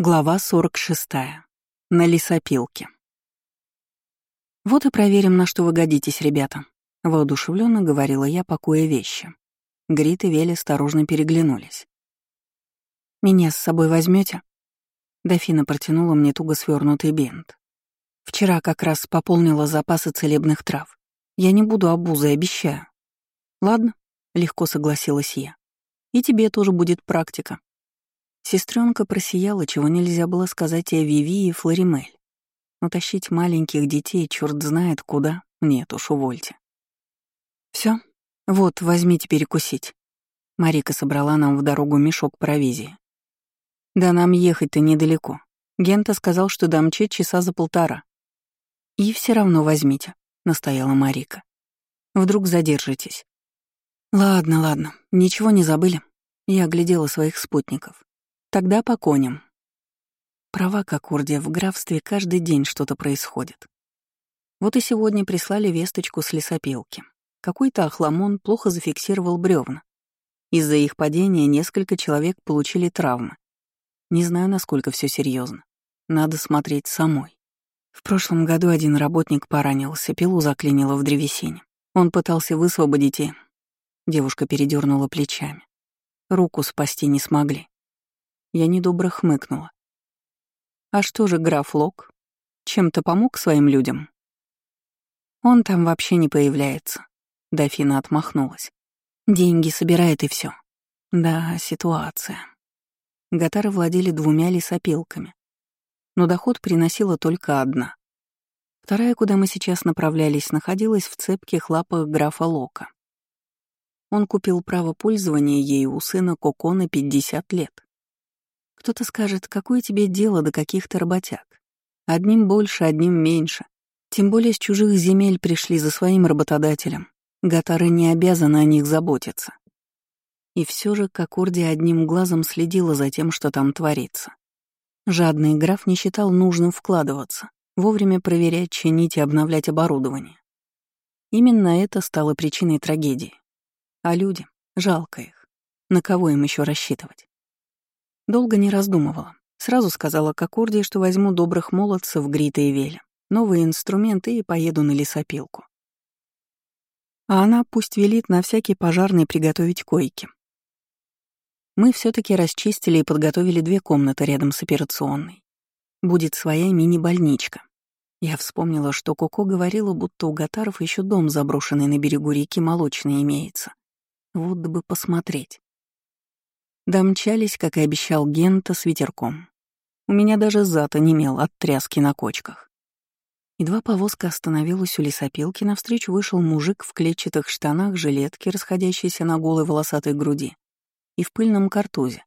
Глава 46. На лесопилке. «Вот и проверим, на что вы годитесь, ребята», — воодушевленно говорила я, пакуя вещи. Грит и Вели осторожно переглянулись. «Меня с собой возьмете? Дофина протянула мне туго свернутый бинт. «Вчера как раз пополнила запасы целебных трав. Я не буду обузой, обещаю». «Ладно», — легко согласилась я. «И тебе тоже будет практика. Сестренка просияла, чего нельзя было сказать о Виви и Флоримель. Но тащить маленьких детей черт знает куда, нет уж, увольте. Все, вот, возьмите перекусить. Марика собрала нам в дорогу мешок провизии. Да нам ехать-то недалеко. Гента сказал, что домчит часа за полтора. И все равно возьмите, настояла Марика. Вдруг задержитесь. Ладно, ладно, ничего не забыли. Я оглядела своих спутников. Тогда по коням. Права, как Урдия, в графстве каждый день что-то происходит. Вот и сегодня прислали весточку с лесопилки. Какой-то охламон плохо зафиксировал бревна. Из-за их падения несколько человек получили травмы. Не знаю, насколько все серьезно. Надо смотреть самой. В прошлом году один работник поранился, пилу заклинило в древесине. Он пытался высвободить и... Девушка передернула плечами. Руку спасти не смогли. Я недобро хмыкнула. «А что же граф Лок? Чем-то помог своим людям?» «Он там вообще не появляется», — Дофина отмахнулась. «Деньги собирает и все. Да, ситуация». Гатары владели двумя лесопилками, но доход приносила только одна. Вторая, куда мы сейчас направлялись, находилась в цепких лапах графа Лока. Он купил право пользования ею у сына Коко на 50 лет. Кто-то скажет, какое тебе дело до каких-то работяг? Одним больше, одним меньше. Тем более с чужих земель пришли за своим работодателем. Гатары не обязаны о них заботиться. И все же Кокорди одним глазом следила за тем, что там творится. Жадный граф не считал нужным вкладываться, вовремя проверять, чинить и обновлять оборудование. Именно это стало причиной трагедии. А люди, жалко их. На кого им еще рассчитывать? Долго не раздумывала. Сразу сказала Кокордии, что возьму добрых молодцев Грита и Веля, новые инструменты и поеду на лесопилку. А она пусть велит на всякий пожарный приготовить койки. Мы все таки расчистили и подготовили две комнаты рядом с операционной. Будет своя мини-больничка. Я вспомнила, что Коко говорила, будто у Гатаров еще дом заброшенный на берегу реки Молочный имеется. Вот бы посмотреть. Домчались, как и обещал Гента, с ветерком. У меня даже зад онемел от тряски на кочках. Едва повозка остановилась у лесопилки, навстречу вышел мужик в клетчатых штанах, жилетке, расходящейся на голой волосатой груди, и в пыльном картузе.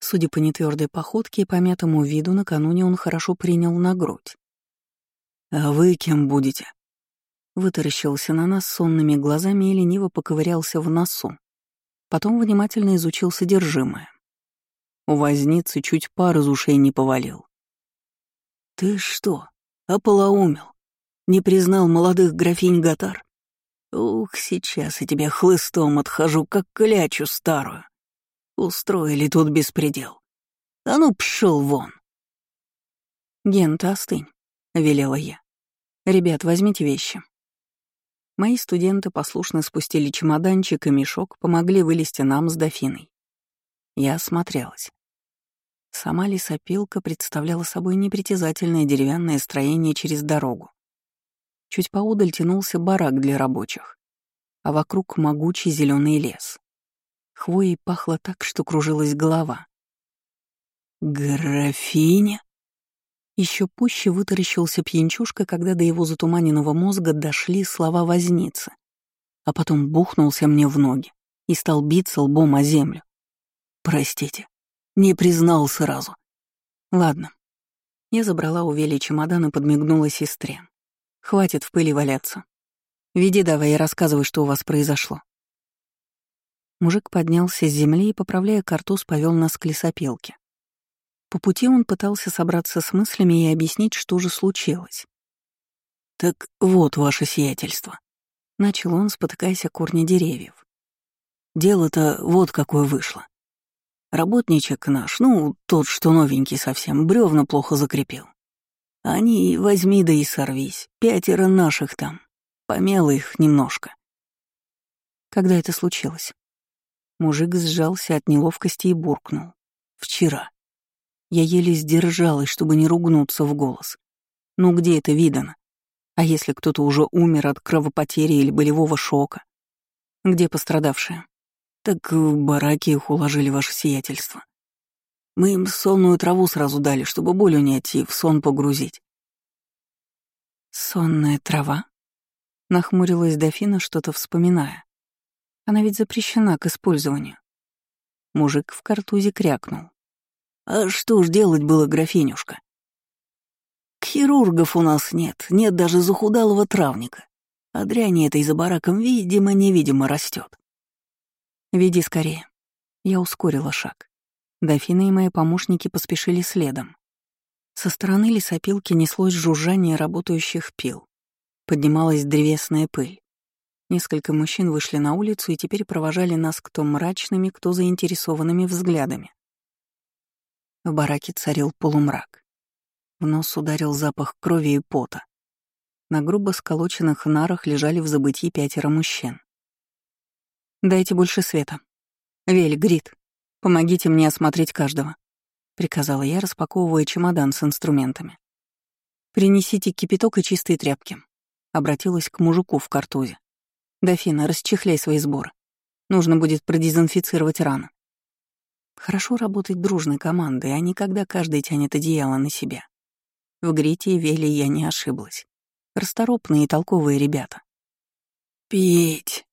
Судя по нетвердой походке и помятому виду, накануне он хорошо принял на грудь. «А вы кем будете?» Вытаращился на нас сонными глазами и лениво поковырялся в носу, Потом внимательно изучил содержимое. У возницы чуть пар из ушей не повалил. «Ты что, ополоумел? Не признал молодых графинь Гатар? Ух, сейчас я тебя хлыстом отхожу, как клячу старую. Устроили тут беспредел. А ну, пшел вон!» «Ген, ты остынь», — велела я. «Ребят, возьмите вещи. Мои студенты послушно спустили чемоданчик и мешок, помогли вылезти нам с дофиной. Я осмотрелась. Сама лесопилка представляла собой непритязательное деревянное строение через дорогу. Чуть поудаль тянулся барак для рабочих, а вокруг могучий зеленый лес. Хвоей пахло так, что кружилась голова. «Графиня?» Еще пуще вытаращился пьянчушка, когда до его затуманенного мозга дошли слова возницы, а потом бухнулся мне в ноги и стал биться лбом о землю. «Простите, не признал сразу». «Ладно». Я забрала у Вели чемодан и подмигнула сестре. «Хватит в пыли валяться. Веди давай и рассказывай, что у вас произошло». Мужик поднялся с земли и, поправляя картуз, повел нас к лесопилке. По пути он пытался собраться с мыслями и объяснить, что же случилось. «Так вот, ваше сиятельство», — начал он, спотыкаясь о корни деревьев. «Дело-то вот какое вышло. Работничек наш, ну, тот, что новенький совсем, бревна плохо закрепил. Они возьми да и сорвись, пятеро наших там. Помело их немножко. Когда это случилось? Мужик сжался от неловкости и буркнул. Вчера. Я еле сдержалась, чтобы не ругнуться в голос. Ну где это видано? А если кто-то уже умер от кровопотери или болевого шока? Где пострадавшие? Так в бараке их уложили ваше сиятельство. Мы им сонную траву сразу дали, чтобы боль унять и в сон погрузить. «Сонная трава?» — нахмурилась дофина, что-то вспоминая. «Она ведь запрещена к использованию». Мужик в картузе крякнул. «А что ж делать было, графинюшка? Хирургов у нас нет, нет даже захудалого травника. А дряни этой за бараком видимо-невидимо растет. «Веди скорее». Я ускорила шаг. Дофина и мои помощники поспешили следом. Со стороны лесопилки неслось жужжание работающих пил. Поднималась древесная пыль. Несколько мужчин вышли на улицу и теперь провожали нас кто мрачными, кто заинтересованными взглядами. В бараке царил полумрак. В нос ударил запах крови и пота. На грубо сколоченных нарах лежали в забытии пятеро мужчин. «Дайте больше света. Вель, Грит, помогите мне осмотреть каждого», — приказала я, распаковывая чемодан с инструментами. «Принесите кипяток и чистые тряпки», — обратилась к мужику в картузе. «Дофина, расчехляй свои сборы. Нужно будет продезинфицировать раны». Хорошо работать дружной командой, а не когда каждый тянет одеяло на себя. В Грите и Веле я не ошиблась. Расторопные и толковые ребята. «Пить!»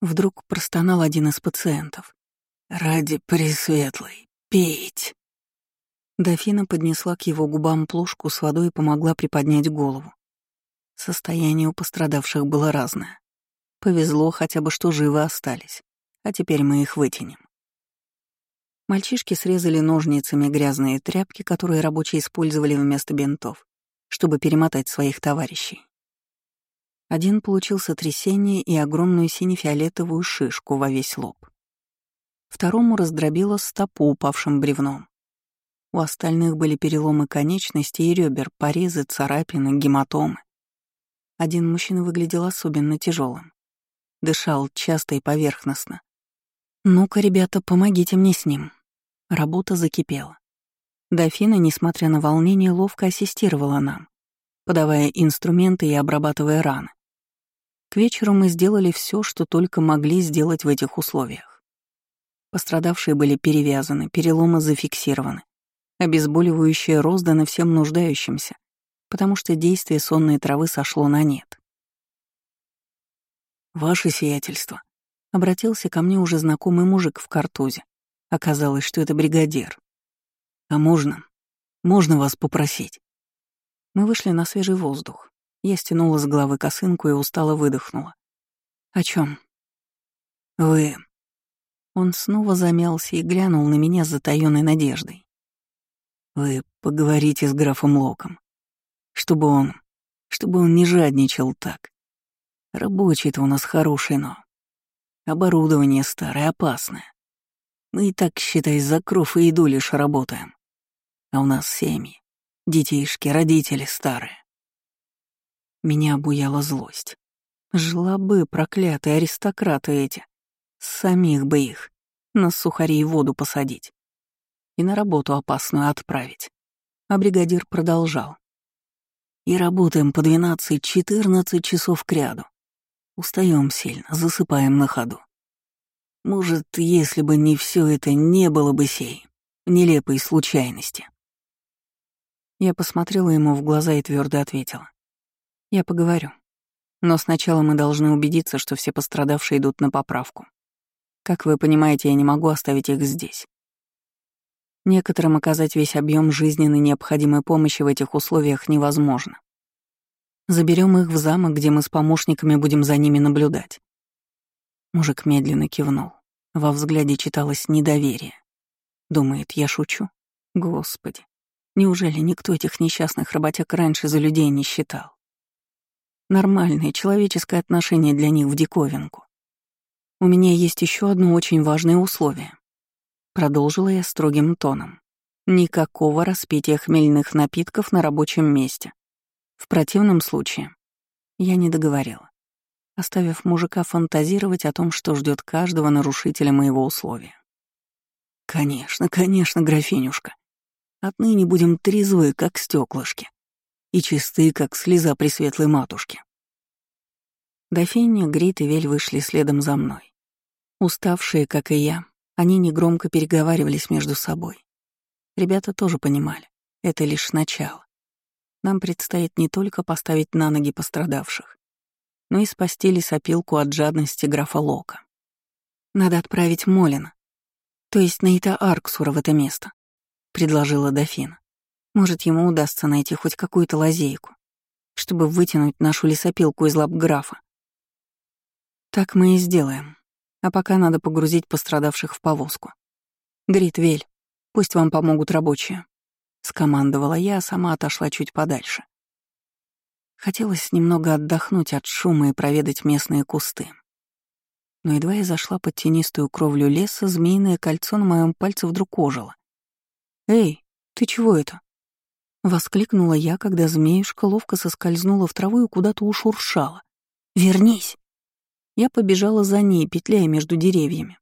Вдруг простонал один из пациентов. «Ради Пресветлой, пить!» Дофина поднесла к его губам плошку с водой и помогла приподнять голову. Состояние у пострадавших было разное. Повезло хотя бы, что живы остались, а теперь мы их вытянем. Мальчишки срезали ножницами грязные тряпки, которые рабочие использовали вместо бинтов, чтобы перемотать своих товарищей. Один получил сотрясение и огромную сине-фиолетовую шишку во весь лоб. Второму раздробило стопу упавшим бревном. У остальных были переломы конечностей и ребер, порезы, царапины, гематомы. Один мужчина выглядел особенно тяжелым. Дышал часто и поверхностно. «Ну-ка, ребята, помогите мне с ним». Работа закипела. Дофина, несмотря на волнение, ловко ассистировала нам, подавая инструменты и обрабатывая раны. К вечеру мы сделали все, что только могли сделать в этих условиях. Пострадавшие были перевязаны, переломы зафиксированы, обезболивающее роздано всем нуждающимся, потому что действие сонной травы сошло на нет. «Ваше сиятельство», — обратился ко мне уже знакомый мужик в картузе. Оказалось, что это бригадир. «А можно? Можно вас попросить?» Мы вышли на свежий воздух. Я стянула с головы косынку и устало выдохнула. «О чем? «Вы...» Он снова замялся и глянул на меня с затаённой надеждой. «Вы поговорите с графом Локом, чтобы он... чтобы он не жадничал так. Рабочий-то у нас хороший, но... Оборудование старое, опасное. Мы и так, считай, за кров и еду лишь работаем. А у нас семьи, детишки, родители старые. Меня обуяла злость. Жила бы проклятые аристократы эти. Самих бы их. На сухари и воду посадить. И на работу опасную отправить. А бригадир продолжал. И работаем по 12-14 часов кряду. Устаем сильно, засыпаем на ходу. Может, если бы не все это, не было бы сей нелепой случайности. Я посмотрела ему в глаза и твердо ответила. Я поговорю. Но сначала мы должны убедиться, что все пострадавшие идут на поправку. Как вы понимаете, я не могу оставить их здесь. Некоторым оказать весь объем жизненно необходимой помощи в этих условиях невозможно. Заберем их в замок, где мы с помощниками будем за ними наблюдать. Мужик медленно кивнул. Во взгляде читалось недоверие. Думает, я шучу? Господи, неужели никто этих несчастных работяг раньше за людей не считал? Нормальное человеческое отношение для них в диковинку. У меня есть еще одно очень важное условие. Продолжила я строгим тоном. Никакого распития хмельных напитков на рабочем месте. В противном случае я не договорила, оставив мужика фантазировать о том, что ждет каждого нарушителя моего условия. «Конечно, конечно, графинюшка. Отныне будем трезвы, как стеклышки, и чисты, как слеза пресветлой матушки». Дофиня, Грит и Вель вышли следом за мной. Уставшие, как и я, они негромко переговаривались между собой. Ребята тоже понимали, это лишь начало. Нам предстоит не только поставить на ноги пострадавших, но и спасти лесопилку от жадности графа Лока. Надо отправить Молина, то есть Нейта Арксура в это место, предложила дофина. Может, ему удастся найти хоть какую-то лазейку, чтобы вытянуть нашу лесопилку из лап графа. Так мы и сделаем. А пока надо погрузить пострадавших в повозку. Грит, Вель, Пусть вам помогут рабочие», — скомандовала я, а сама отошла чуть подальше. Хотелось немного отдохнуть от шума и проведать местные кусты. Но едва я зашла под тенистую кровлю леса, змеиное кольцо на моем пальце вдруг ожило. «Эй, ты чего это?» Воскликнула я, когда змеюшка ловко соскользнула в траву и куда-то ушуршала. «Вернись!» Я побежала за ней, петляя между деревьями.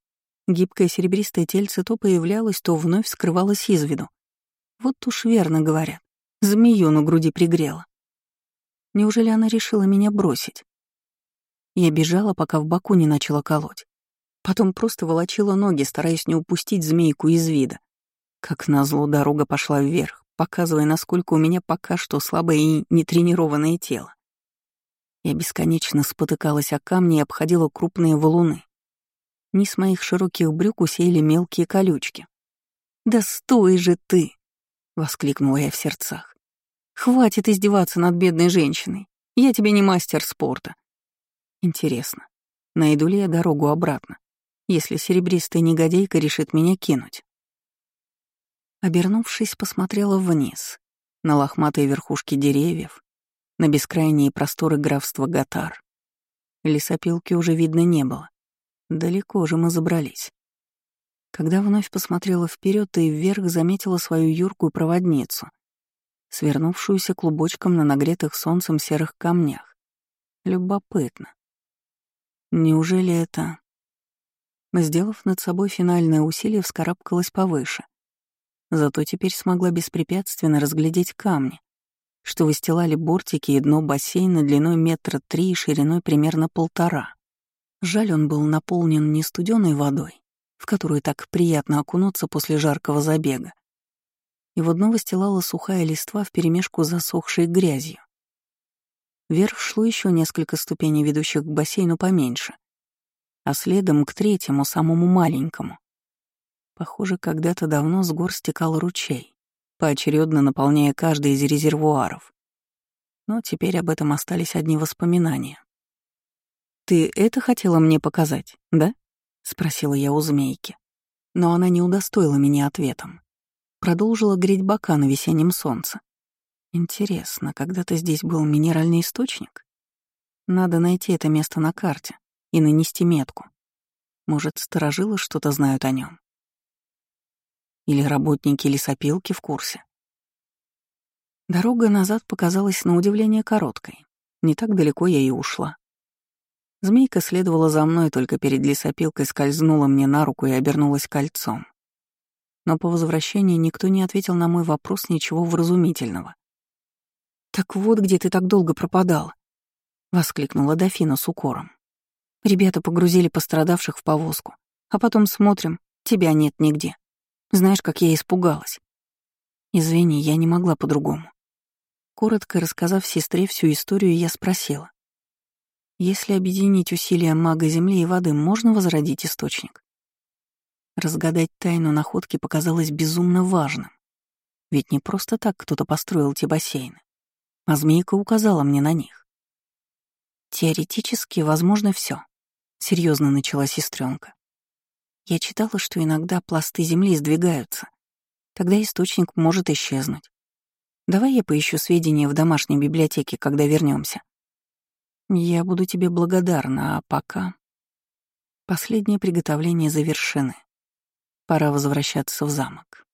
Гибкое серебристое тельце то появлялось, то вновь скрывалось из виду. Вот уж верно говорят, змею на груди пригрела. Неужели она решила меня бросить? Я бежала, пока в боку не начала колоть. Потом просто волочила ноги, стараясь не упустить змейку из вида. Как назло, дорога пошла вверх, показывая, насколько у меня пока что слабое и нетренированное тело. Я бесконечно спотыкалась о камни и обходила крупные валуны. Низ моих широких брюк усеяли мелкие колючки. «Да стой же ты!» — воскликнула я в сердцах. «Хватит издеваться над бедной женщиной. Я тебе не мастер спорта». Интересно, найду ли я дорогу обратно, если серебристая негодейка решит меня кинуть? Обернувшись, посмотрела вниз, на лохматые верхушки деревьев, на бескрайние просторы графства Гатар. Лесопилки уже видно не было. Далеко же мы забрались. Когда вновь посмотрела вперед и вверх, заметила свою юркую проводницу, свернувшуюся клубочком на нагретых солнцем серых камнях. Любопытно. Неужели это... Сделав над собой финальное усилие, вскарабкалась повыше. Зато теперь смогла беспрепятственно разглядеть камни, что выстилали бортики и дно бассейна длиной метра три и шириной примерно полтора. Жаль, он был наполнен не студеной водой, в которую так приятно окунуться после жаркого забега. В дно выстилала сухая листва вперемешку засохшей грязью. Вверх шло еще несколько ступеней, ведущих к бассейну поменьше, а следом к третьему, самому маленькому. Похоже, когда-то давно с гор стекал ручей, поочередно наполняя каждый из резервуаров. Но теперь об этом остались одни воспоминания. «Ты это хотела мне показать, да?» — спросила я у змейки. Но она не удостоила меня ответом. Продолжила греть бока на весеннем солнце. Интересно, когда-то здесь был минеральный источник? Надо найти это место на карте и нанести метку. Может, сторожилы что-то знают о нем? Или работники лесопилки в курсе? Дорога назад показалась на удивление короткой. Не так далеко я и ушла. Змейка следовала за мной, только перед лесопилкой скользнула мне на руку и обернулась кольцом. Но по возвращении никто не ответил на мой вопрос ничего вразумительного. «Так вот, где ты так долго пропадал? воскликнула дофина с укором. «Ребята погрузили пострадавших в повозку, а потом смотрим, тебя нет нигде. Знаешь, как я испугалась?» «Извини, я не могла по-другому». Коротко рассказав сестре всю историю, я спросила. Если объединить усилия мага земли и воды, можно возродить источник? Разгадать тайну находки показалось безумно важным. Ведь не просто так кто-то построил те бассейны, а змейка указала мне на них. Теоретически возможно все. Серьезно начала сестренка. Я читала, что иногда пласты земли сдвигаются. Тогда источник может исчезнуть. Давай я поищу сведения в домашней библиотеке, когда вернемся. Я буду тебе благодарна, а пока... Последние приготовления завершены. Пора возвращаться в замок.